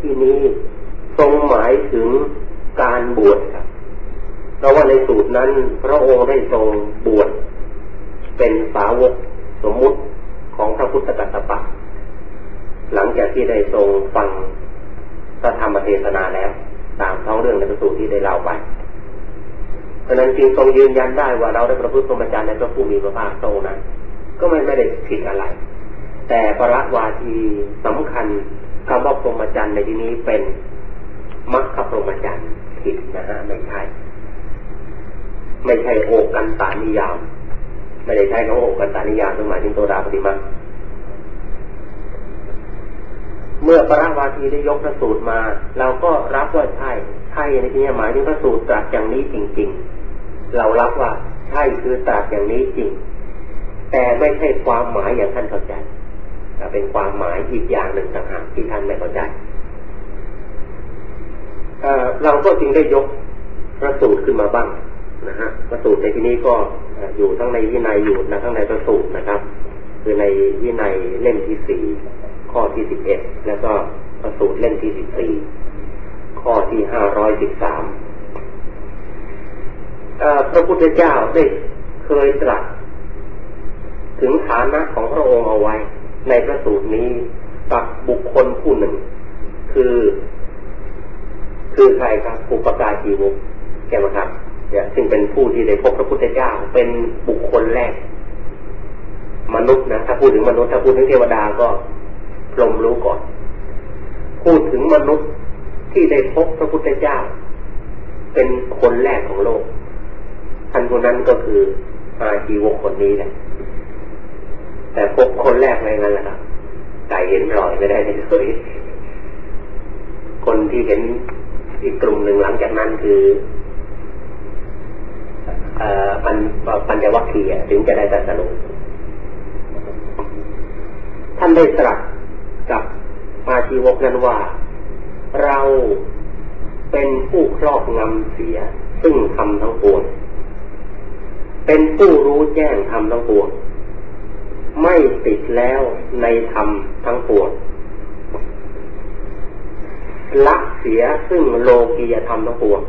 ที่นี้ทรงหมายถึงการบวชครับเพราะว่าในสูตรนั้น พระองค์ได้ทรงบวชเป็นสาวกสมมุติของพระพุทธกัสสปะ หลังจากที่ได้ทรงฟังพระธรรมเทศนาแล้ว ตามท้องเรื่องในพระสูตรที่ได้เล่าไปเพราะนั้นจึงทรงยืนยันได้ว่าเราได้ประพฤติพรหมจรรย์ในพระภูมิพระภาคโตนั้น ก็ไม่ไม่ได้ผิดอะไร แต่ประวาทีสำคัญ คำว่าพรหมจรรย์ในที่นี้เป็นมรรคพรหมจรรย์ผิดนะฮะไม่ใช่ ไม่ใช่โอกันตานิยาม ไม่ได้ใช้คำว่าโอกันตานิยามหมายถึงตัวดาปฏิมาเมื่อพระวาทีได้ยกพระสูตรมา เราก็รับว่าใช่ใช่ในที่นี้หมายถึงพระสูตรตรัสอย่างนี้จริง ๆ เรารับว่าใช่คือตรัสอย่างนี้จริง แต่ไม่ใช่ความหมายอย่างท่านเข้าใจ เป็นความหมายอีกอย่างหนึ่งต่างหากที่ท่านไม่เข้าใจเราก็จึงได้ยกพระสูตรขึ้นมาบ้างนะฮะพระสูตรในที่นี้ก็อยู่ทั้งในวินัยอยู่นะทั้งในพระสูตรนะครับ คือในวินัยเล่มที่สี่ข้อที่สิบเอ็ดแล้วก็ประสูตรเล่มที่สิบสี่ข้อที่ห้าร้อยสิบสามพระพุทธเจ้าได้เคยตรัสถึงฐานะของพระองค์เอาไว้ ในพระสูตรนี้กับบุคคลผู้หนึ่ง คือ คือใครครับอุปการจีวุกแกมาครับเนี่ยซึ่งเป็นผู้ที่ได้พบพระพุทธเจ้าเป็นบุคคลแรก มนุษย์นะถ้าพูดถึงมนุษย์ถ้าพูดถึงเทวดาก็พรมรู้ก่อน พูดถึงมนุษย์ที่ได้พบพระพุทธเจ้า เป็นคนแรกของโลกท่านคนนั้นก็คืออาชีวกคนนี้แหละ แต่พบคนแรกในนั้นแหละครับไก่เห็นรอยไม่ได้เลยคนที่เห็นอีกกลุ่มหนึ่งหลังจากนั้นคือปัญปัญญวัคคีย์ถึงจะได้ตรัสรู้ท่านได้ตรัสกับอาชีวกนั้นว่า เราเป็นผู้ครอบงำเสียซึ่งทำทั้งปวงเป็นผู้รู้แจ้งทำทั้งปวง ไม่ติดแล้วในธรรมทั้งปวงละเสียซึ่งโลกียธรรมทั้งปวง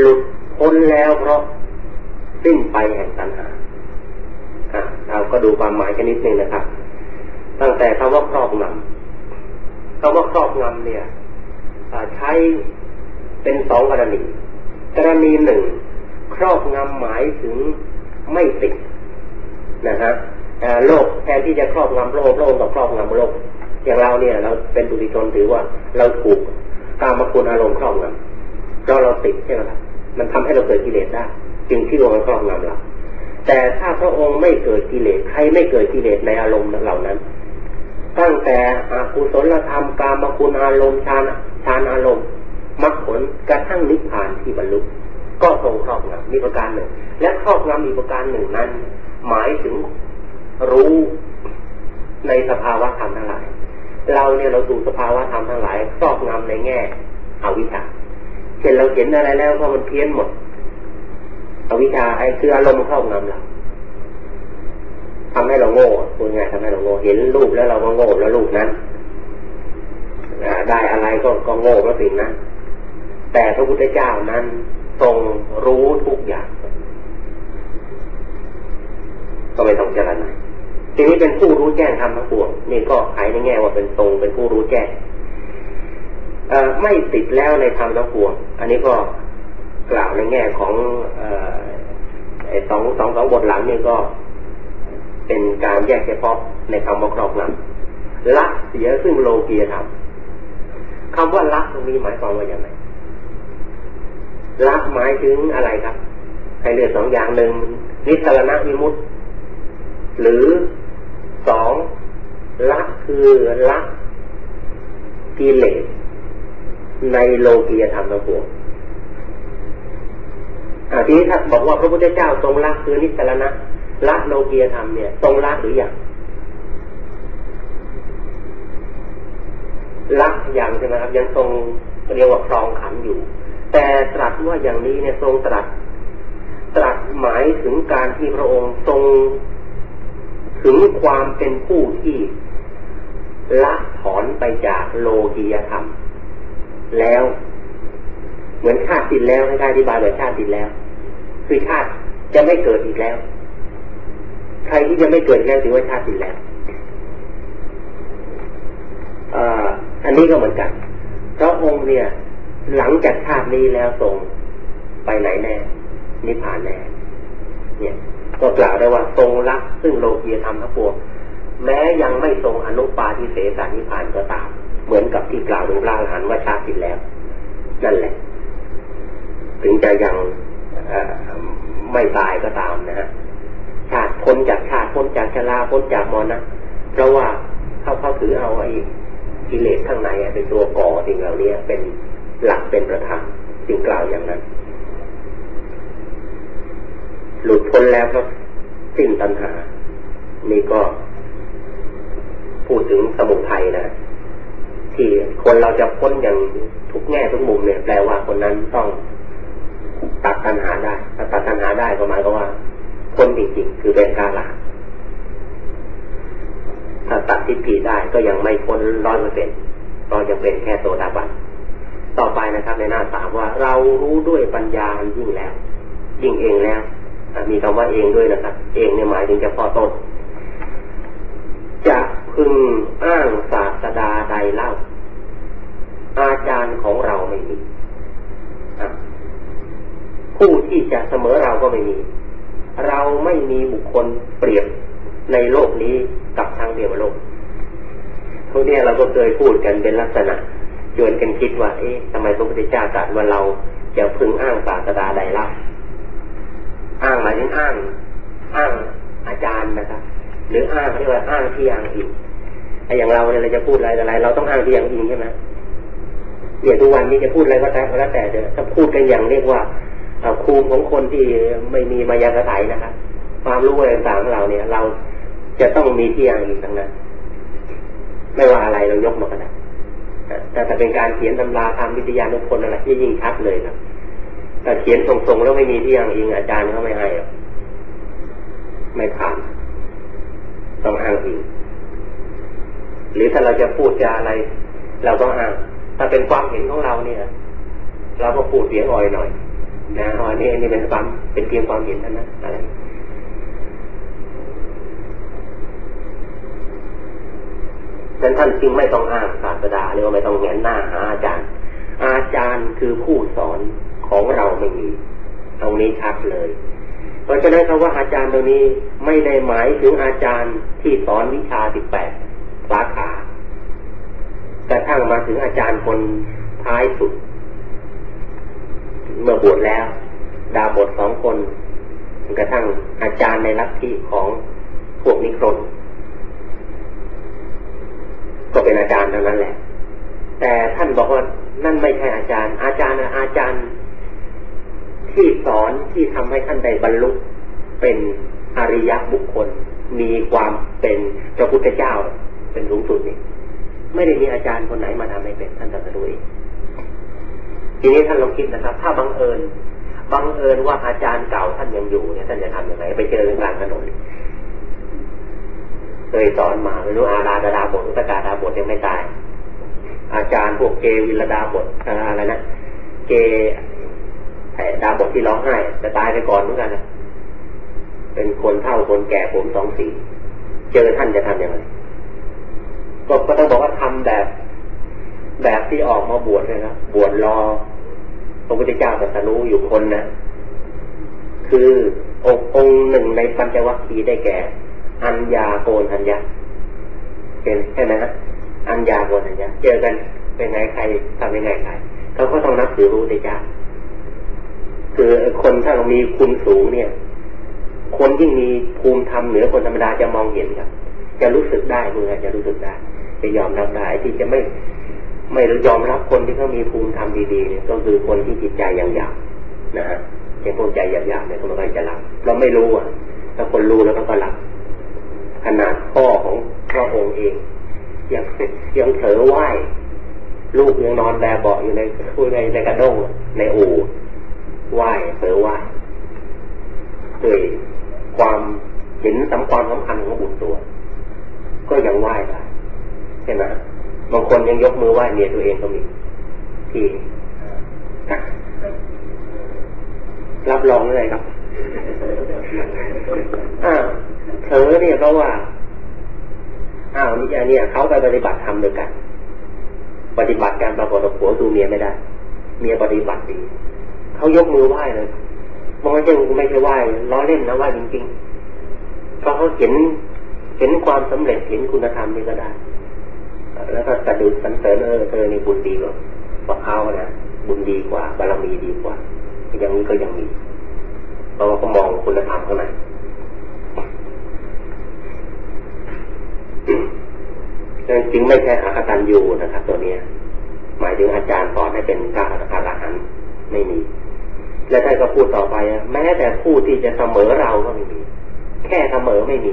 หลุดพ้นแล้วเพราะสิ้นไปแห่งตัณหาเราก็ดูความหมายกันนิดนึงนะครับ ตั้งแต่คำว่าครอบงำคำว่าครอบงำเนี่ยใช้เป็นสองกรณี กรณีหนึ่ง ครอบงำหมายถึงไม่ติดนะฮะ โลกแทนที่จะครอบงำโลกโลกกับครอบงำโลกอย่างเราเนี่ย เราเป็นบุติชนถือว่าเราถูกกามคุณอารมณ์ครอบงำเพราะเราติดใช่ไหมครับมันทำให้เราเกิดกิเลสได้จึงที่ว่ามันครอบงำเราแต่ถ้าพระองค์ไม่เกิดกิเลสใครไม่เกิดกิเลสในอารมณ์เหล่านั้น ตั้งแต่อากุศลธรรมกามคุณอารมณ์ฌานฌานอารมณ์มรรคผลกระทั่งนิพพานที่บรรลุก็ทรงครอบงำมีประการหนึ่ง และครอบงำมีประการหนึ่งนั้น หมายถึง รู้ในสภาวะธรรมทั้งหลาย เราเนี่ยเราดูสภาวะธรรมทั้งหลายครอบงำในแง่อวิชชาเห็นเราเห็นอะไรแล้วก็มันเพี้ยนหมด อวิชชาไอ้คืออารมณ์ครอบงำเราทำให้เราโง่พูดง่ายทำให้เราโง่เห็นรูปแล้วเราก็โง่แล้วรูปนั้นได้อะไรก็ก็โง่เพราะสิ่งนั้นแต่พระพุทธเจ้านั้นทรงรู้ทุกอย่าง ก็ไม่ต้องเจรณา ทีนี้เป็นผู้รู้แจ้งทำทั้งปวงนี่ก็หายในแง่ว่าเป็นทรงเป็นผู้รู้แจ้งไม่ติดแล้วในธรรมทั้งปวง อันนี้ก็กล่าวในแง่ของไอ้สองสองสองบทหลังนี่ก็เป็นการแยกเฉพาะในคำว่าครอบงำละเสียซึ่งโลกียธรรมคำว่าละตรงนี้หมายความว่าอย่างไรละหมายถึงอะไรครับใครเลือกสองอย่างหนึ่งนิสรณวิมุตติ หรือ สองละคือละกิเลสในโลกียธรรมทั้งปวงทีนี้ถ้าบอกว่าพระพุทธเจ้าทรงละคือนิสรณะละโลกียธรรมเนี่ยทรงละหรือยังละอย่างใช่ไหมครับยังทรงเรียกว่าครองขันอยู่ แต่ตรัสว่าอย่างนี้เนี่ยทรงตรัส ตรัสหมายถึงการที่พระองค์ทรง ถึงความเป็นผู้ที่ละถอนไปจากโลกียธรรม แล้ว เหมือนชาติสิ้นแล้วให้อธิบายแบบชาติสิ้นแล้ว คือชาติจะไม่เกิดอีกแล้ว ใครที่จะไม่เกิดแล้วถือว่าชาติสิ้นแล้วอันนี้ก็เหมือนกันพระองค์เนี่ย หลังจากชาตินี้แล้วทรงไปไหนแน่นิพพานแน่เนี่ย ก็กล่าวได้ว่าทรงรักซึ่งโลกียธรรมทั้งปวงแม้ยังไม่ทรงอนุปาทิเสสนิพานก็ตาม เหมือนกับที่กล่าวถึงพระอรหันต์ว่าชาติสิ้นแล้ว นั่นแหละ ถึงจะยังไม่ตายก็ตามนะฮะชาติพ้นจากชาติพ้นจากชราพ้นจากมรณะเพราะว่าเขาเขาถือเอาไอ้กิเลสข้างในเป็นตัวก่อสิ่งเหล่านี้เป็นหลักเป็นประธานจึงกล่าวอย่างนั้น หลุด พ้นแล้วก็สิ้นตัณหา นี่ก็ พูดถึงสมุทัยนะ ที่คนเราจะพ้นอย่างทุกแง่ทุกมุมเนี่ยแปลว่าคนนั้นต้องตัดตัณหาได้ถ้าตัดตัณหาได้ก็หมายก็ว่าพ้นจริงๆคือเป็นกาลาถ้าตัดทิฏฐิได้ก็ยังไม่พ้นร้อยเปอร์เซ็นต์ก็จะเป็นแค่โสดาบันต่อไปนะครับในหน้าสามว่าเรารู้ด้วยปัญญายิ่งแล้ว ยิ่งเองแล้ว มีคำว่าเองด้วยนะครับ เองเนี่ยหมายถึงจะพอตนจะพึงอ้างศาสดาใดเล่า อาจารย์ของเราไม่มีผู้ที่จะเสมอเราก็ไม่มี เราไม่มีบุคคลเปรียบในโลกนี้กับทางเดียวโลกพวกเนี้เราก็เคยพูดกันเป็นลักษณะชวนกันคิดว่า เอ๊ะทำไมพระพุทธเจ้าตรัสว่าเราจะพึงอ้างศาสดาใดเล่า อ้างหมายถึงอ้างอ้างอาจารย์นะครับ หรืออ้างเรียกว่าอ้างที่อ้างอิงไอ้อย่างเราเนี่ยเราจะพูดอะไรอะไร เราต้องอ้างที่อ้างอิงใช่ไหมเนี่ยทุกวันนี้จะพูดอะไรก็แต่ก็แล้วแต่เดี๋ยวถ้าพูดกันอย่างเรียกว่าครูของคนที่ไม่มีมายากระไถนะครับความรู้อะไรต่างของเราเนี่ย เราจะต้องมีที่อ้างอิงทั้งนั้น ไม่ว่าอะไรเรายกมาก็ได้แต่ถ้าเป็นการเขียนตำราทางวิทยานุพนอะไรที่ยิ่งชัดเลยครับ แต่เขียนตรงๆ แล้วไม่มีที่อ้างอิงอาจารย์เขาไม่ให้ไม่ผ่านต้องอ้างอิงหรือถ้าเราจะพูดจะอะไร เราต้องอ้างถ้าเป็นความเห็นของเราเนี่ย เราก็พูดเสียงอ่อยหน่อย นะอ่อยนี่นี่เป็นความเป็นเพียงความเห็นเท่านั้นอะไรฉะนั้นท่านจึงไม่ต้องอ้างศาสดาหรือว่าไม่ต้องแงนหน้าหาอาจารย์ อาจารย์คือผู้สอน ของเราไม่มีตรงนี้ชัดเลย เพราะฉะนั้นคำว่าอาจารย์ตรงนี้ไม่ได้หมายถึงอาจารย์ที่สอนวิชาสิบแปดสาขาแต่ทั้งมาถึงอาจารย์คนท้ายสุด เมื่อบวชแล้ว ดาบทสองคนกระทั่งอาจารย์ในลัทธิของพวกนิครนก็เป็นอาจารย์เท่านั้นแหละ แต่ท่านบอกว่านั่นไม่ใช่อาจารย์ อาจารย์อาจารย์ ที่สอนที่ทำให้ท่านได้บรรลุเป็นอริยบุคคล มีความเป็นพระพุทธเจ้าเป็นสูงสุดนี่ไม่ได้มีอาจารย์คนไหนมาทำให้เป็นท่านตรัสรู้เองทีนี้ท่านลองคิดนะครับ ถ้าบังเอิญบังเอิญว่าอาจารย์เก่าท่านยังอยู่เนี่ยท่านจะทำยังไงไปเจอกลางถนนเคยสอนมาไม่รู้อาราดาดาบทอุตกาดาบทยังไม่ตาย อาจารย์พวกเกวิลดาบทอะไรนะเก ดาบทที่ร้องไห้จะตายไปก่อนเหมือนกันนะเป็นคนเท่าคนแก่ผมสองสี่เจอท่านจะทำยังไงก็ก็ต้องบอกว่าทำแบบ แบบที่ออกมาบวชเลยนะบวชรอพระพุทธเจ้าตรัสรู้อยู่คนนะคือองค์องค์หนึ่งในปัญจวัคคีย์ได้แก่ อัญญาโกนัญญาเป็นใช่ไหมฮะอัญญาโกนัญญาเจอกันเป็นไงใครทำยังไงใครเขาก็ต้องนับถือพระพุทธเจ้า คือคนถ้าเรามีคุณสูงเนี่ย คนที่มีภูมิธรรมเหนือคนธรรมดาจะมองเห็นครับ จะรู้สึกได้มือจะรู้สึกได้ จะยอมรับได้ที่จะไม่ไม่ยอมรับคนที่เขามีภูมิธรรมดีๆเนี่ยก็คือคนที่จิตใจยังหยาบนะฮะอย่างพวกใจหยาบๆเนี่ยเขาไม่จะรับเราไม่รู้อะถ้าคนรู้แล้วก็ก็รับขนาดพ่อของพระองค์เอง ยังยังเถอไหวลูกยังนอนแบเบาอยู่ในในในกระด้งในอู่ ไหว้เสือไหว้ด้วยความเห็นสำความสำคัญของบุตรตัว ก็ยังไหว้ได้ใช่ไหมบางคนยังยกมือไหว้เมียตัวเองก็มีที่รับรองเลยครับอ้าวเธอเนี่ยเพราะว่าอ้าวนี่อันนี้เขาไปปฏิบัติธรรมด้วยกัน ปฏิบัติการปรากฏผัวดูเมียไม่ได้ เมียปฏิบัติดี เขายกมือไหว้เลยมันไม่ใช่ไม่ใช่ไหว้ล้อเล่นนะไหว้จริงๆเพราะเขาเห็นเห็นความสำเร็จเห็นคุณธรรมนี่ก็ได้ แล้วก็สะดุดสันเสริญเออเธอนี่บุญดีกว่าเขานะบุญดีกว่า บารมีดีกว่า อย่างนี้ก็ยังมีเพราะว่าเขามองคุณธรรมข้างในจริงไม่ใช่อาคตันยูนะครับ ตัวเนี้ย หมายถึงอาจารย์สอนให้เป็นก้าอรหันต์ไม่มี และท่านก็พูดต่อไปแม้แต่ผู้ที่จะเสมอเราก็ไม่มี แค่เสมอไม่มี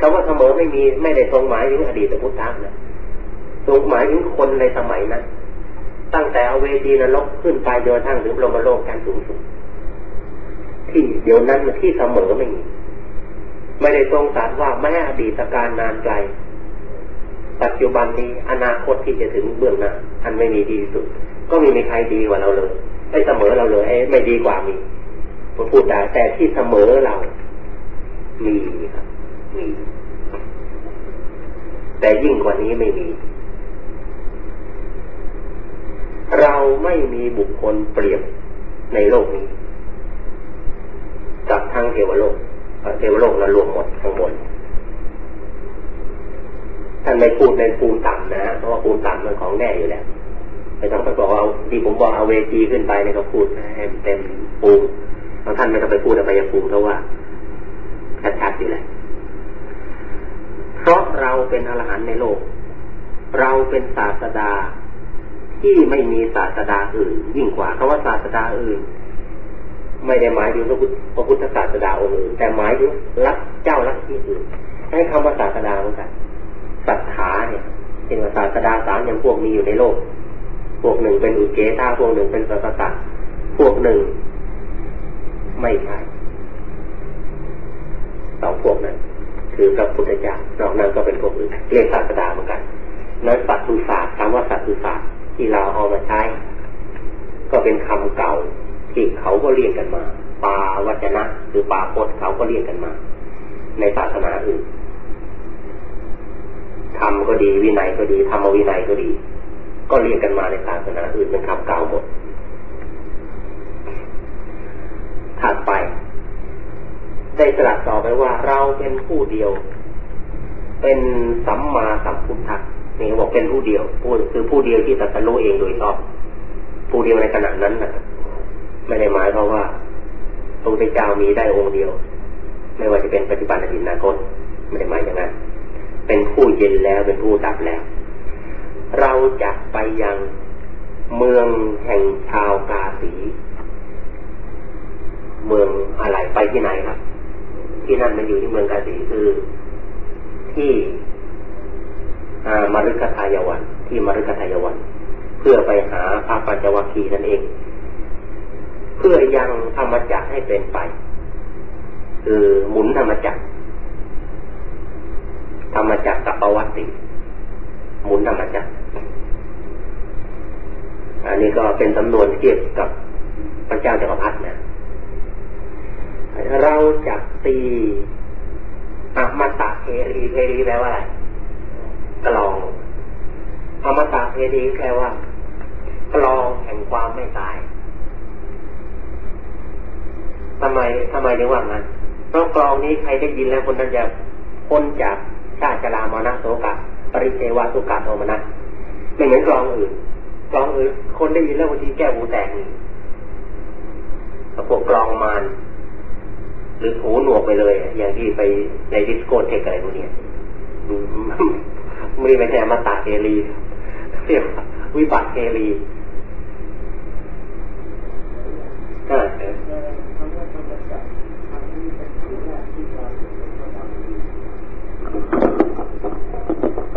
คำว่าเสมอไม่มีไม่ได้ทรงหมายถึงอดีตพุทธะนะทรงหมายถึงคนในสมัยนั้นตั้งแต่เอาเวทีนรกขึ้นไปจนทั้งถึงลมโลกการสูงสุดที่เดี๋ยวนั้นที่เสมอไม่มีไม่ได้ทรงสารว่าแม้อดีตการนานไกลปัจจุบันนี้อนาคตที่จะถึงเบื้องหน้าอันไม่มีดีที่สุด ก็ไม่มีใครดีกว่าเราเลย ไม่เสมอเราเลยไอ้ไม่ดีกว่ามีผมพูดได้แต่ที่เสมอเรา มีครับมีแต่ยิ่งกว่านี้ไม่มี เราไม่มีบุคคลเปรียบในโลกนี้ กับทั้งเทวโลกเทวโลกเรารวมหมดข้างบนท่านไม่พูดในภูมิต่ำนะเพราะว่าภูมิต่ำมันของแน่อยู่แล้ว ไม่ต้องไปบอกเอาที่ผมบอกเอาเวทีขึ้นไปเนี่ยก็พูดให้เต็มภูบางท่านไม่ต้องไปพูดอะไรยภูมิเพราะว่าชัดๆอยู่แล้วเพราะเราเป็นอรหันต์ในโลก เราเป็นศาสดาที่ไม่มีศาสดาอื่น ยิ่งกว่าคาว่าศาสดาอื่น ไม่ได้หมายถึงพระพุทธศาสดาองค์อื่นแต่หมายถึงรักเจ้ารักที่อื่นให้คำว่าศาสดาเหมือนกันศรัทธาเนี่ยเป็นศาสดาสามอย่างพวกมีอยู่ในโลก พวกหนึ่งเป็นอุเกตาพวกหนึ่งเป็นสัตตะพวกหนึ่ง ไม่ใช่สองพวกนั้น คือพระพุทธเจ้านอกนั้นก็เป็นพวกอื่นเรียกศาสดาเหมือนกันนั้นสัตตุศาสตร์คำว่าสัตตุศาสตร์ที่เราเอามาใช้ ก็เป็นคำเก่าที่เขาก็เรียกกันมา ปาวัจนะคือปาพจน์เขาก็เรียกกันมา ในศาสนาอื่นธรรมก็ดีวินัยก็ดีธรรมวินัยก็ดี ก็เรียกกันมาในศาสนาอื่นเป็นคำเก่าหมดถัดไป ได้ตรัสต่อไปว่าเราเป็นผู้เดียว เป็นสัมมาสัมพุทธะนี่บอกเป็นผู้เดียวผู้คือผู้เดียวที่ตรัสรู้เองโดยชอบ ผู้เดียวในขณะนั้นนะไม่ได้หมายเพราะว่าพระพุทธเจ้ามีได้องค์เดียว ไม่ว่าจะเป็นปัจจุบันหรืออนาคตไม่ได้หมายอย่างนั้นเป็นผู้เย็นแล้วเป็นผู้ดับแล้ว เราจะไปยังเมืองแห่งชาวกาสี เมืองอะไรไปที่ไหนครับ ที่นั่นมันอยู่ที่เมืองกาสีคือที่มรุกทายวัน ที่มรุกทายวัน เพื่อไปหาพระปัญจวัคคีย์นั่นเอง เพื่อยังธรรมจักให้เป็นไป คือหมุนธรรมจักธรรมจักกับปวัติหมุนธรรมจักอั นนี้ก็เป็นสำนวนเทียบกับพระเจ้าจักรพรรดินะเราจะตีอมตะเภรีเภรีแปลว่าอะไรกลองอมตะเภรีแปลว่ากลองแห่งความไม่ตายทำไมทำไมถึงว่างั้นเพราะกลองนี้ใครได้ยินแล้วคนนั้นจะพ้นจากชาติชรามรณะโสกะปริเทวาสุกะโทมนะไม่เหมือนกลองอื่น กลองอื่นคนได้ยินแล้วบางทีแก้วหูแตกนี่พวกกลองมานหรือหูหนวกไปเลย อย่างที่ไปในดิสโก้เทคอะไรพวกนี้ไม่ไม่ใช่มาตาเอรีเรียกวิบัติเอรี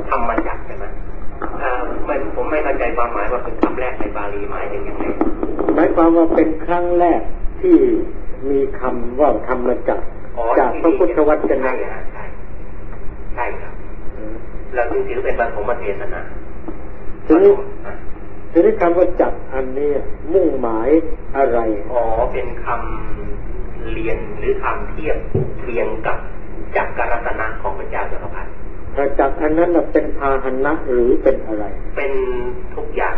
ทำมาจากใช่ไหมไม่ผมไม่เข้าใจความหมายว่าเป็นคำแรกในบาลีหมายถึงยังไงหมายค วามว่าเป็นครั้งแรกที่มีคำว่าธรรมจักจากพระพุทธวจนะใช่ใช่ครับเราจึงถือเป็นบรรพมเทศนาทีนี้ทีนี้คำว่าจักอันนี้มุ่งหมายอะไร อ๋อ เป็นคำเรียนหรือคำเทียบเทียงกับจักรรัตนะของพระเจ้าจักรพรรดิถ้าจักอันนั้นน่ะเป็นพาหนะหรือเป็นอะไร เป็นทุกอย่าง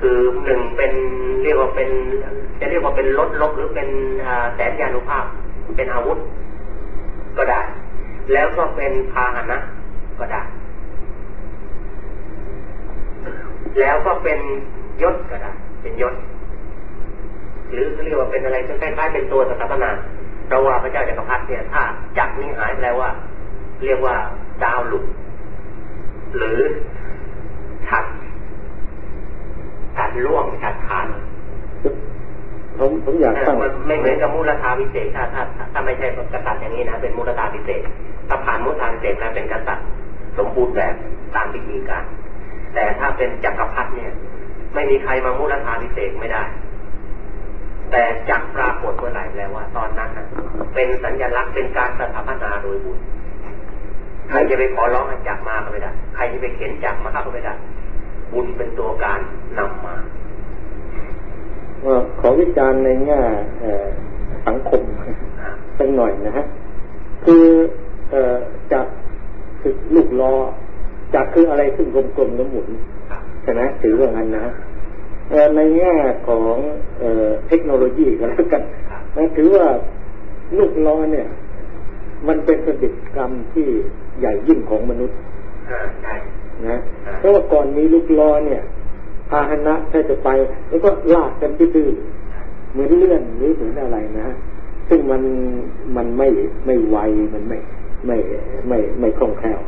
คือหนึ่งเป็นเรียกว่าเป็น จะเรียกว่าเป็นรถลบหรือเป็นแสนยานุภาพ เป็นอาวุธ ก็ได้ แล้วก็เป็นพาหนะก็ได้ แล้วก็เป็นยศก็ได้ เป็นยศ หรือเรียกว่าเป็นอะไรคล้ายๆเป็นตัวสถาปนาเราว่าพระเจ้าจักรพรรดิเนี่ยถ้าจักรนี้หายไปแล้วว่า เรียกว่าดาวหลุดหรือฉัดฉัด ล่วงฉัดขาดผมผมอยากตั้งมันไม่เหมือนกับมูลธาพิเศษถ้าถ้าถ้าไม่ใช่กษัตริย์อย่างนี้นะเป็นมูลธาพิเศษถ้าผ่านมูลธาพิเศษแล้วเป็นกษัตริย์สมบูรณ์แบบตามพิธีการ แต่ถ้าเป็นจักรพรรดิเนี่ย ไม่มีใครมามูลธาพิเศษไม่ได้ แต่จักปรากฏเมื่อไหร่แล้วว่า ตอนนั้นนะเป็นสัญลักษณ์เป็นการสถาปนาโดยบุญใครจะไปขอร้องให้จักมาก็ไม่ได้ ใครจะไปเข็นจักมาก็ไม่ได้ บุญเป็นตัวการนำมาว่าขอวิจารณ์ในแง่เอ่อสังคมสักหน่อยนะฮะคือเอ่อจักรคือลูกล้อจักรคืออะไรซึ่งกลมๆแล้วหมุนครับใช่ไหมถือว่างั้นนะฮะเอ่อในแง่ของเอ่อเทคโนโลยีก็แล้วกันครับนะถือว่าลูกล้อเนี่ย มันเป็นประดิษฐกรรมที่ใหญ่ยิ่งของมนุษย์อ่าใช่ นะเพราะว่าก่อนมีลูกล้อเนี่ยพาหนะถ้าจะไป แล้วก็ลากกันดื้อเหมือนเลื่อนหรือเหมือนอะไรนะ ซึ่งมันมันไม่ไม่ไวมันไม่ไม่ไม่ไม่คล่องแคล่ว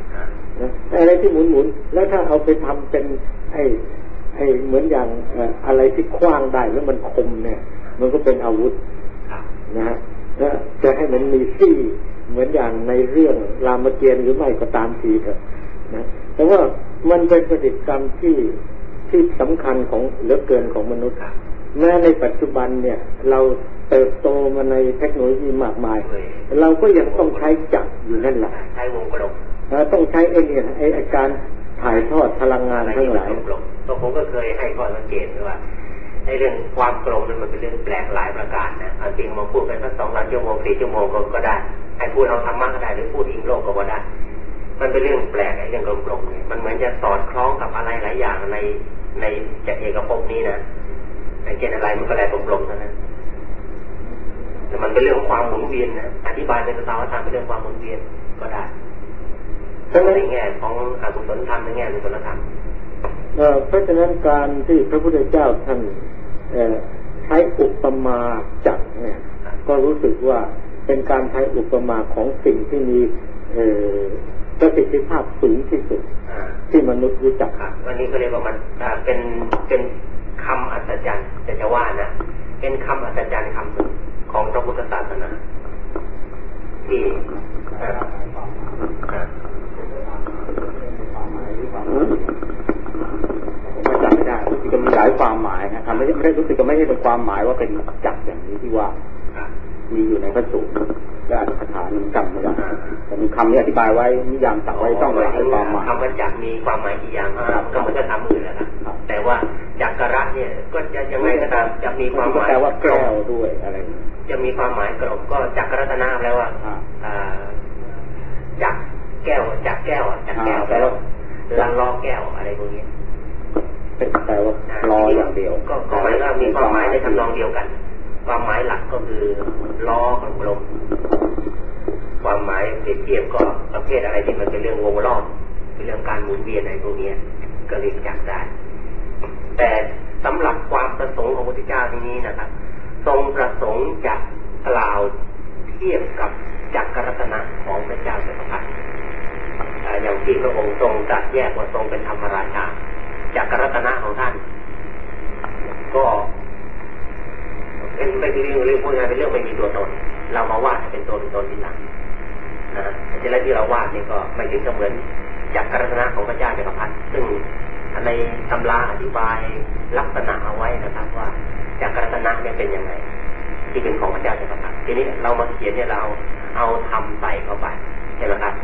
นะแต่อะไรที่หมุนหมุนแล้วถ้าเอาไปทำเป็นไอ้ไอ้เหมือนอย่างอะไรที่คว้างได้แล้วมันคมเนี่ย มันก็เป็นอาวุธนะฮะแล้วจะให้มันมีซี่เหมือนอย่างในเรื่องรามเกียรติ์หรือไม่ก็ตามทีเถอะนะ แต่ว่ามันเป็นประดิษฐกรรมที่ที่สำคัญของเหลือเกินของมนุษย์ครับแม้ในปัจจุบันเนี่ย เราเติบโตมาในเทคโนโลยีมากมายเลยเราก็ยังต้องใช้จักรอยู่นั่นแหละใช้วงกลมเราต้องใช้ไอ้เนี่ยไอ้ไอ้การถ่ายทอดพลังงานอะไรทั้งที่หมันลายกลมๆตัวผมก็เคยให้ข้อสังเกตว่าในเรื่องความกลมนั้นมันเป็นเรื่องแปลกหลายประการนะเอาจริงมาพูดกันสักสองสามชั่วโมงสี่ชั่วโมงก็ก็ได้ให้พูดเอาธรรมะก็ได้หรือพูดอิงโลกก็ว่าได้ มันเป็นเรื่องแปลกไอ้เรื่องกลมๆเนี่ยมันเหมือนจะสอดคล้องกับอะไรหลายอย่างในในจะเอกภพนี้นะแต่เกณฑ์อะไรมันก็แลกลมๆเท่านั้นแต่มันเป็นเรื่องของความหมุนเวียนนะอธิบายเป็นภาษาธรรมเป็นเรื่องความหมุนเวียนก็ได้ทั้งในแง่ของอกุศลธรรมในแง่กุศลธรรมเอ่อเพราะฉะนั้นการที่พระพุทธเจ้าท่านใช้อุปมาจักเนี่ย ก็รู้สึกว่าเป็นการใช้อุปมาของสิ่งที่มีเอ่อ ประสิทธิภาพสูงที่สุดอ่าที่มนุษย์รู้จักครับวันนี้ก็เรียกว่ามันอ่าเป็นเป็นคำอัศจรรย์แต่จะว่านะเป็นคำอัศจรรย์คำหนึ่งของพระพุทธศาสนาที่อ่าอ่าผมก็จำไม่ได้รู้สึกจะมีหลายความหมายนะครับไม่ได้ไม่ได้รู้สึกจะไม่ใช่เป็นความหมายว่าเป็นจักรอย่างนี้ที่ว่าครับมีอยู่ในพระสูตร และอัตถกถานึงจำไม่ได้แต่มีคำนี้อธิบายไว้นิยามตักไว้ต้องหลายความหมายคำว่าจักรมีความหมายกี่อย่างอ่าครับก็เหมือนกับทำมือแหละครับครับแต่ว่าจักรระเนี่ยก็จะยังไงก็ตามจะมีความหก็มายแปลว่าลแก้มวด้วยอะไรอย่างนี้จะมีความหมายกลมก็จักรรัตนาแล้วว่าอ่าอ่าจักแก้วจักแก้วอะจักแก้วอ่าแล้วลังล้อแก้วอะไรพวกนี้เป็นแปลว่ารออย่างเดียวก็ก็หมายว่ามีความหมายในทำนองเดียวกัน ความหมายหลักก็คือล้อกลมๆ ความหมายเปรียบเทียบก็ประเภทอะไรที่มันเป็นเรื่องวงรอบเป็นเรื่องการหมุนเวียนอะไรพวกนี้ก็เรียกจักได้ แต่สำหรับความประสงค์ของพระพุทธเจ้าที่นี้นะครับ ทรงประสงค์จะกล่าวเทียบกับจักรรัตนะของพระเจ้าจักรพรอย่างที่พระองค์ทรงตรัสแยกว่าทรงเป็นธรรมราชาจักรรัตนะของท่าน ก็เป็นเป็นเรื่องเรื่องพูดง่ายเป็นเรื่องไม่มีตัวตน เรามาวาดเป็นตัวเป็นตนทีหลัง นะแต่แล้ที่เราวาดนี่ก็ไม่ถึงกับเหมือนจักรรัตนะของพระเจ้าจักรพรรดิซึ่งในตำราอธิบายลักษณะเอาไว้นะครับว่าจักรรัตนะเนี่ยเป็นยังไงที่เป็นของพระเจ้าจักรพรรดิทีนี้เรามาเขียนเนี่ยเราเอาทำใส่เข้าไปใช่ไหมครับ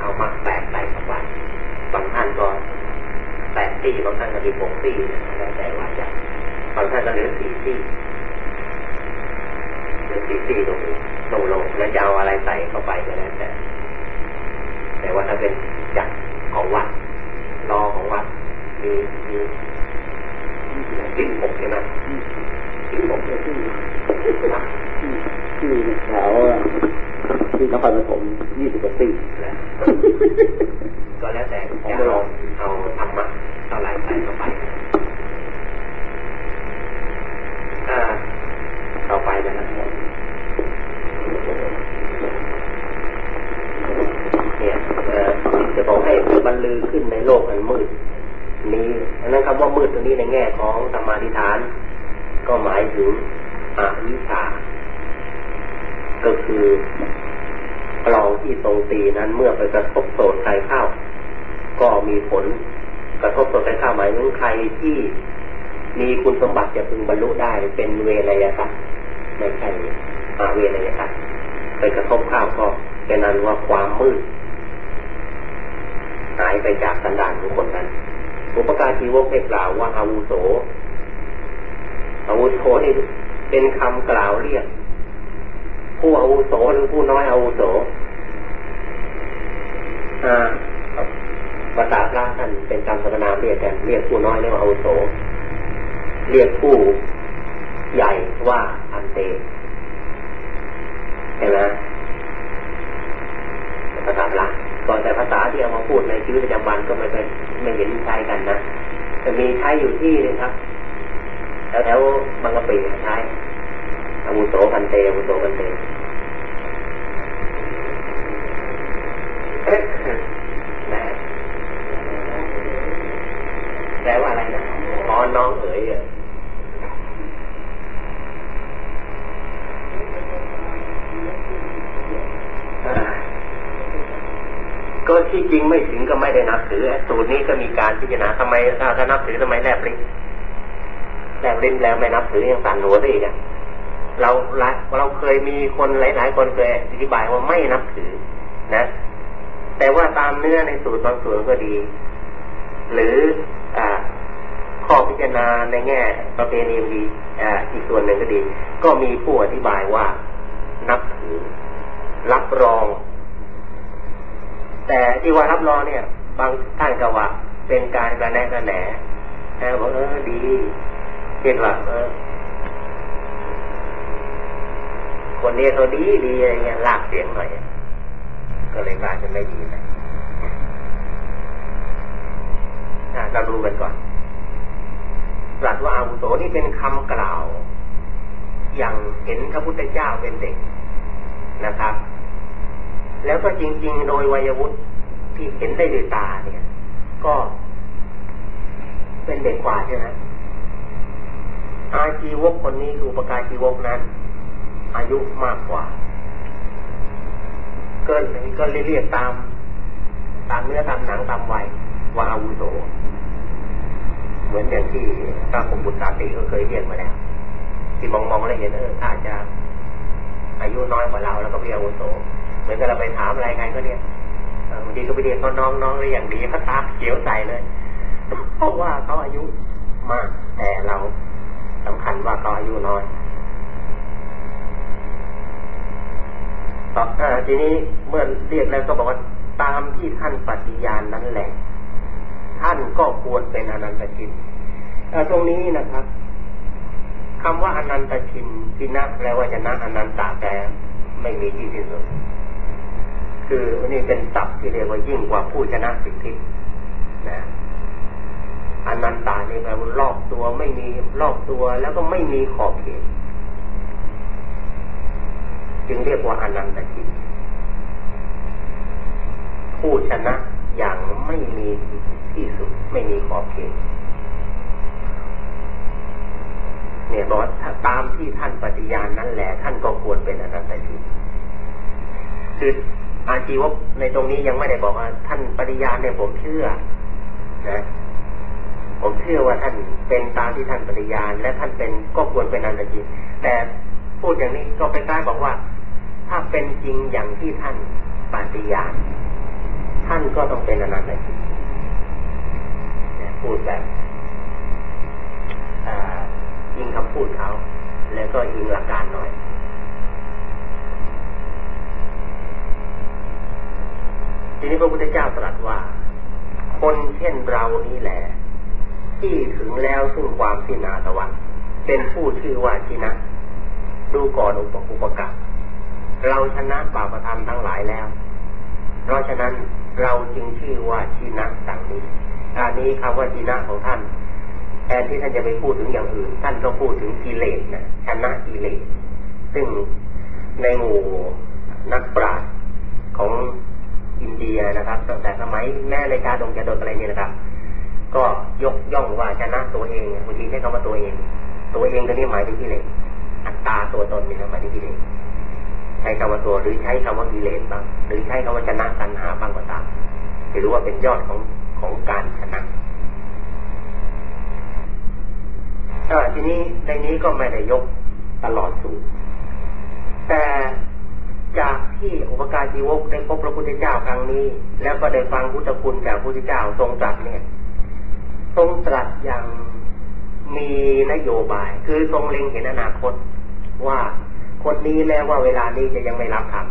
เอามาแปะใส่เข้าไปบางท่านก็แปดซี่บางท่านก็มีหกซี่แล้วแต่ว่าจะบางท่านก็เหลือสี่ซี่เหลือสี่ซี่ตรงนี้ ลงลงแล้วจะเอาอะไรใส่เข้าไปก็แล้วแต่แต่ว่าถ้าเป็นจักรของวัดรอของวัดมีมีสิบหกใช่ไหมสิบหกเนี่ยที่ที่แถวที่นครปฐมยี่สิบกว่าปีแหละก็แล้วแต่จะลองเอาธรรมะเท่าไหร่ใส่เข้าไปอ่าต่อไปนะครับเนี่ยเอ่อจะบอกให้บรรลือขึ้นในโลกอันมืด นี้อันนั้นคำว่ามืดตรงนี้ในแง่ของสมาธิฐาน ก็หมายถึงอวิชชา ก็คือกลองที่ทรงตีนั้นเมื่อไปกระทบโสดใครเข้า ก็มีผลกระทบโสดใครเข้าหมายถึงใครที่มีคุณสมบัติจะพึงบรรลุได้เป็นเวรยสัตว์ไม่ใช่อาเวรยสัตว์ไปกระทบข้าวก็ันว่าความมืดหายไปจากสันดานของคนนั้น อุปการชีวกได้กล่าวว่าอาวุโส อาวุโสนี่เป็นคำกล่าวเรียก ผู้อาวุโสหรือผู้น้อยอาวุโสอ่าภาษาพระท่านเป็นคำสรรพนามเรียกกันเรียกผู้น้อยเรียกว่าอาวุโส เรียกผู้ใหญ่ว่าอันเตใช่ไหมภาษาพระก่อนแต่ภาษาที่เอามาพูดในชีวิตประจำวันก็ไม่เคยไม่เห็นใช้กันนะแต่มี ใช้อยู่ที่นึงครับแถวแถวบางกะปิใช้อาวุโสพันเตอาวุโสพันเตแปลว่าอะไรนะอ๋อน้องเอ๋ยอะอ่าก็ที่จริงไม่ ก็ไม่ได้นับถือสูตรนี้ก็มีการพิจารณาทำไมถ้านับถือทำไมแลบลิ้นแลบลิ้นแล้วไม่นับถือยังสั่นหัวได้อีกอะเราเราเราเคยมีคนหลาย ๆ คนเคยอธิบายว่าไม่นับถือนะ แต่ว่าตามเนื้อในสูตรบางส่วนก็ดี หรืออ่าข้อพิจารณาในแง่ ประเพณีดีออีกส่วนหนึ่งก็ดี ก็มีผู้อธิบายว่านับถือ รับรอง แต่ที่ว่ารับรองเนี่ย บางท่านก็ว่าเป็นการกระแนะกระแหนแต่บอกเออดีเช่นว่าเออคนนี้เขาดีดีอะไรเงี้ยลากเสียงหน่อยก็เลยว่าจะไม่ดีนะอะเราดูกันก่อนตรัสว่าอาวุโสนี่เป็นคำกล่าว อย่างเห็นพระพุทธเจ้าเป็นเด็กนะครับ แล้วก็จริง ๆ โดยวัยวุฒิที่เห็นได้ด้วยตาเนี่ย ก็ เป็นเด็กกว่าใช่ไหมอาชีวกคนนี้คืออุปการชีวกนั้น อายุมากกว่า เกินก็เรียกตาม ตามเนื้อตามหนังตามวัยว่าอาวุโสเหมือนอย่างที่พระคมบุตรสาติก็เคยเรียกมาแล้วที่มองมองแล้วเห็นเออถ้าจะอายุน้อยกว่าเราแล้วก็เรียกอาวุโส เหมือนกับเราไปถามอะไรใครก็เนี่ยบางทีก็ไปเรียกเขาน้องน้องเลยอย่างดีเขาตาเขียวใสเลยเพราะว่าเขาอายุมาก แต่เราสำคัญว่าเขาอายุน้อยต่อทีนี้เมื่อเรียกแล้วก็บอกว่าตามที่ท่านปฏิญาณนั้นแหละ ท่านก็ควรเป็นอนันตชินตรงนี้นะครับคำว่าอนันตชินที่นะแปลว่าจะนะอนันตาแต่ไม่มีที่สิ้นสุด คืออันนี้เป็นศัพท์ที่เรียกว่ายิ่งกว่าผู้ชนะสิทธินะอนันตานี่แปลว่ารอบตัวไม่มีรอบตัวแล้วก็ไม่มีขอบเขตจึงเรียกว่าอนันตจิตผู้ชนะอย่างไม่มีที่สุดไม่มีขอบเขตเนี่ยบอกถ้าตามที่ท่านปฏิญาณนั้นแหละ ท่านก็ควรเป็นอนันตจิตคือ อาชีวกในตรงนี้ยังไม่ได้บอกว่า ท่านปฏิญาณเนี่ยผมเชื่อนะผมเชื่อว่าท่านเป็นตามที่ท่านปฏิญาณและท่านเป็นก็ควรเป็นอนันตจิตแต่พูดอย่างนี้ก็ไปใกล้บอกว่า ถ้าเป็นจริงอย่างที่ท่านปฏิญาณท่านก็ต้องเป็นอนันตจิตพูดแบบยิงคำพูดเขา แล้วก็ยิงหลักการหน่อย ทีนี้พระพุทธเจ้าตรัสว่า คนเช่นเรานี่แหละที่ถึงแล้วซึ่งความสิ้นอาสวะเป็นผู้ชื่อว่าชินะ ดูก่อนอุปอุปกรรเราชนะบาปธรรมทั้งหลายแล้ว เพราะฉะนั้นเราจึงชื่อว่าชีนะดังนี้อันนี้คำว่าชีนะของท่านแทนที่ท่านจะไปพูดถึงอย่างอื่น ท่านก็พูดถึงกิเลสนะชนะกิเลสซึ่งในหมู่นักปราชญ์ของ อินเดียนะครับตั้งแต่สมัยแม่ในชาดงจะโดนอะไรเนี่ยนะครับ ก็ยกย่องว่าชนะตัวเองบางทีใช้คำว่าตัวเอง ตัวเองตัวนี้หมายถึงกิเลสอัตตาตัวตนนี่นะหมายถึงกิเลสใช้คำว่าตัวหรือใช้คำว่ากิเลสบ้างหรือใช้คำว่าชนะตัณหาบ้างก็ตามจะรู้ว่าเป็นยอดของของการชนะทีนี้ในนี้ก็ไม่ได้ยกตลอดสูตรแต่ จากที่อุปการจีวกได้พบพระพุทธเจ้าครั้งนี้ แล้วก็ได้ฟังพุทธคุณจากพระพุทธเจ้าทรงตรัสเนี่ยทรงตรัสอย่างมีนโยบาย คือทรงเล็งเห็นอนาคต ว่าคนนี้แม้ว่าเวลานี้จะยังไม่รับธรรม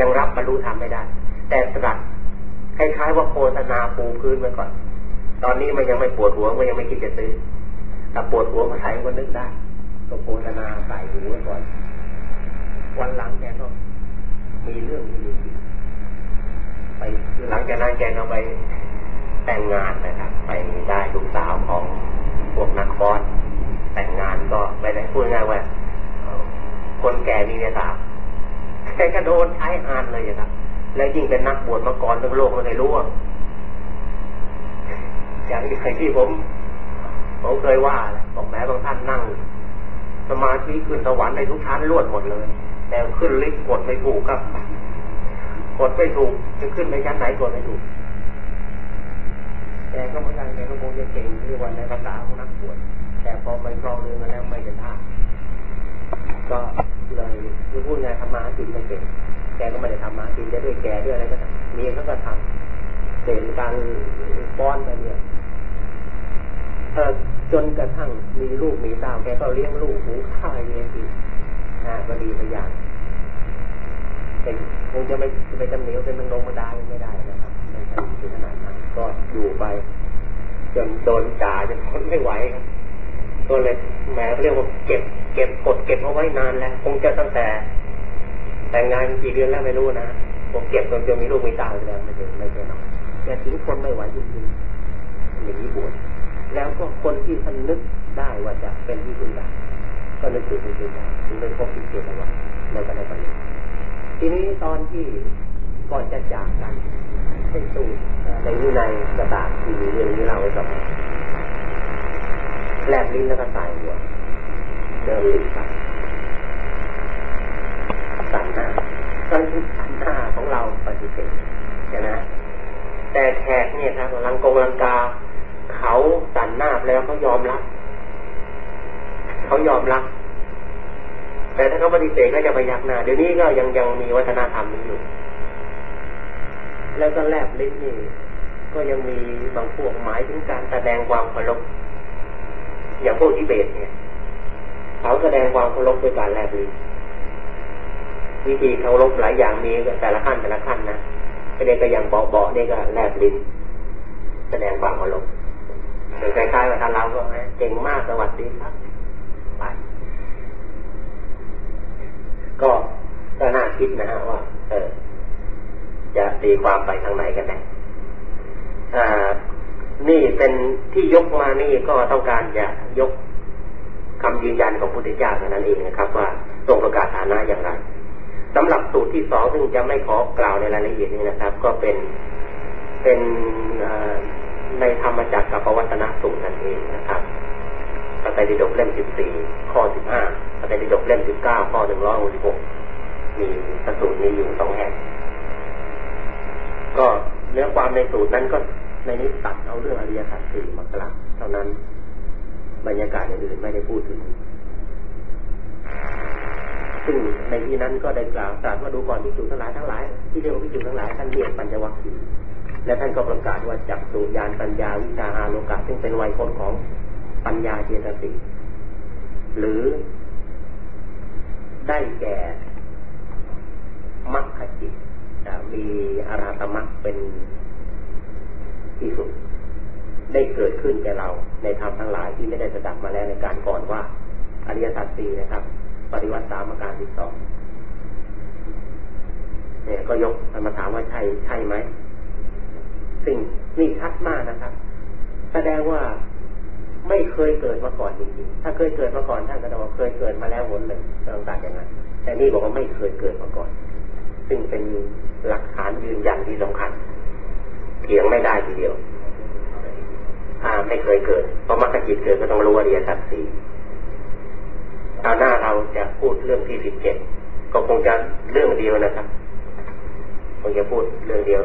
ยังรับบรรลุธรรมไม่ได้ แต่ตรัสคล้ายๆว่าโฆษณาปูพื้นไว้ก่อน ตอนนี้มันยังไม่ปวดหัวมันยังไม่คิดจะซื้อแต่ปวดหัวก็ใส่ก็นึกได้ก็โฆษณาใส่หูไว้ก่อน วันหลังแกก็มีเรื่องที่ไปหลังจากนั้นแกก็ไปแต่งงานนะครับ ไปได้ลูกสาวของพวกนักคอนแต่งงานก็ไม่ได้พูดง่ายว่าคนแก่มีเมียสาวแกก็โดนใช้อานเลยนะครับ แล้วยิ่งเป็นนักบวชมาก่อนทั้งโลกไม่เคยรู้อย่างที่เคยที่ผมผมเคยว่าแหละบอกแม้บางท่านนั่ง สมาธิขึ้นสวรรค์ในทุกชั้นล้วนหมดเลย แต่ขึ้นลิฟต์กดไม่ถูกครับ กดไม่ถูกจะขึ้นไปชั้นไหนกดไม่ถูกแกก็เหมือนกันแกก็คงจะเก่งที่วันในภาษาของนักบวชแต่พอไปครองเรือนมาแล้วไม่เป็นท่าก็เลยคือพูดไงทำมาจินไม่เก่งแกก็ไม่ได้ทำมาจินจะด้วยแกด้วยอะไรก็ตามมีเขาก็ทำเป็นการป้อนไปเนี่ยเออจนกระทั่งมีลูกมีสาวแกก็เลี้ยงลูกหูข้าวเลี้ยงดี อ่าก็ดีไปอย่างเป็นคงจะไม่ไปจำเหนียวเป็นมันลงมาได้ไม่ได้นะครับไม่ใช่ถึงขนาดนั้นก็อยู่ไป จนโดนจ่าจนทนไม่ไหวครับก็เลยแหมเรียกว่าเก็บ เก็บกดเก็บเอาไว้นานแล้ว คงจะตั้งแต่ แต่งงานกี่เดือนแล้วไม่รู้นะผมเก็บจนจนมีลูกมีสาแล้วไม่ใช่ไม่ใช่น้อยแต่ถึงคนไม่ไหวจริงๆอย่างนี้บวชแล้วก็คนที่ท่านนึกได้ว่าจะเป็นที่พึ่งได้ ก็นึกถึงที่องได้ถึงได้พบที่เกิดเอาไว้แล้วก็ได้ไปทีนี้ตอนที่ก่อนจะจากกันเป็นสูตรในวินัยกระดาษที่มีเรื่องนี้เล่าไว้กับแลบลิ้นแล้วก็ใส่หัวเดินลิ้นไปสั่นหน้าสั่นหน้าของเราปฏิเสธใช่ไหมแต่แขกเนี่ยครับลังกงลังกา เขาสั่นหน้าแล้วเขายอมรับ เขายอมรับ แต่ถ้าเขาปฏิเสธก็จะไปยักหน้าเดี๋ยวนี้ก็ยังยังมีวัฒนธรรมนี้อยู่ แล้วก็แลบลิ้นนี่ก็ยังมีบางพวกหมายถึงการแสดงความเคารพอย่างพวกทิเบตเนี่ยเขาแสดงความเคารพด้วยการแลบลิ้นวิธีเคารพหลายอย่างมีแต่ละขั้นแต่ละขั้นนะก็เนี่ยก็อย่างเบาๆเนี่ยก็แลบลิ้นแสดงความเคารพคล้ายๆกับท่านเราก็เก่งมากสวัสดีครับไปก็ก็น่า คิดนะฮะว่าเออจะตีความไปทางไหนกันแน่อ่านี่เป็นที่ยกมานี่ก็ต้องการจะยกคำยืนยันของพุทธเจ้าเท่านั้นเองนะครับ ว่าทรงประกาศฐานะอย่างไรสำหรับสูตรที่สองซึ่งจะไม่ขอกล่าวในรายละเอียดนี้นะครับ ก็เป็นเป็นในธรรมจักรกับปวัตนสูตรนั่นเองนะครับพระไตรปิฎกเล่มสิบสี่ข้อสิบห้าพระไตรปิฎกเล่มสิบเก้าข้อหนึ่งร้อยหกสิบหก มีสูตรนี้อยู่สองแห่งก็เนื้อความในสูตรนั้นก็ในนี้ตัดเอาเรื่องอริยสัจสี่มากล่าวเท่านั้นบรรยากาศอื่นไม่ได้พูดถึง ซึ่งในที่นั้นก็ได้กล่าวตรัสว่าดูก่อนพิจูทั้งหลายทั้งหลาย ที่เรียกว่าพิจูทั้งหลายท่านเรียกปัญจวัคคีย์และท่านก็ประกาศว่าจักสุญานปัญญาวิชาอาโลกะซึ่งเป็นไวยพจน์ของปัญญาเจตสิกหรือได้แก่ มรรคจิตจะมีอาราตมรรคเป็นที่สุด ได้เกิดขึ้นแก่เราในธรรมทั้งหลายที่ไม่ได้สดับมาแล้วในการก่อนว่า อริยสัจสี่นะครับ ปฏิวัติสามอาการที่สองเนี่ยก็ยกมาถามว่าใช่ใช่ไหมซึ่งนี่ชัดมากนะครับ แสดงว่าไม่เคยเกิดมาก่อนจริงๆ ถ้าเคยเกิดมาก่อนท่านก็จะบอกเคยเกิดมาแล้วหนหนึ่งต่างๆอย่างนั้นแต่นี่บอกว่าไม่เคยเกิดมาก่อน ซึ่งเป็นหลักฐานยืนยันที่สำคัญเถียงไม่ได้ทีเดียวถ้าไม่เคยเกิด เพราะมรรคจิตเกิดก็ต้องรู้อริยสัจสี่คราหน้าเราจะพูดเรื่องที่สิบเจ็ดก็คงจะเรื่องเดียวนะครับคงจะพูดเรื่องเดียว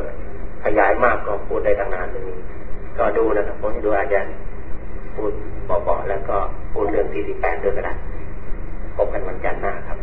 ขยายมากก็พูดได้ตั้งนานเรื่องนี้ก็ดูนะครับผมดูอาจจะพูดเบาๆแล้วก็พูดเรื่องที่สิบแปดด้วยก็ได้าครับ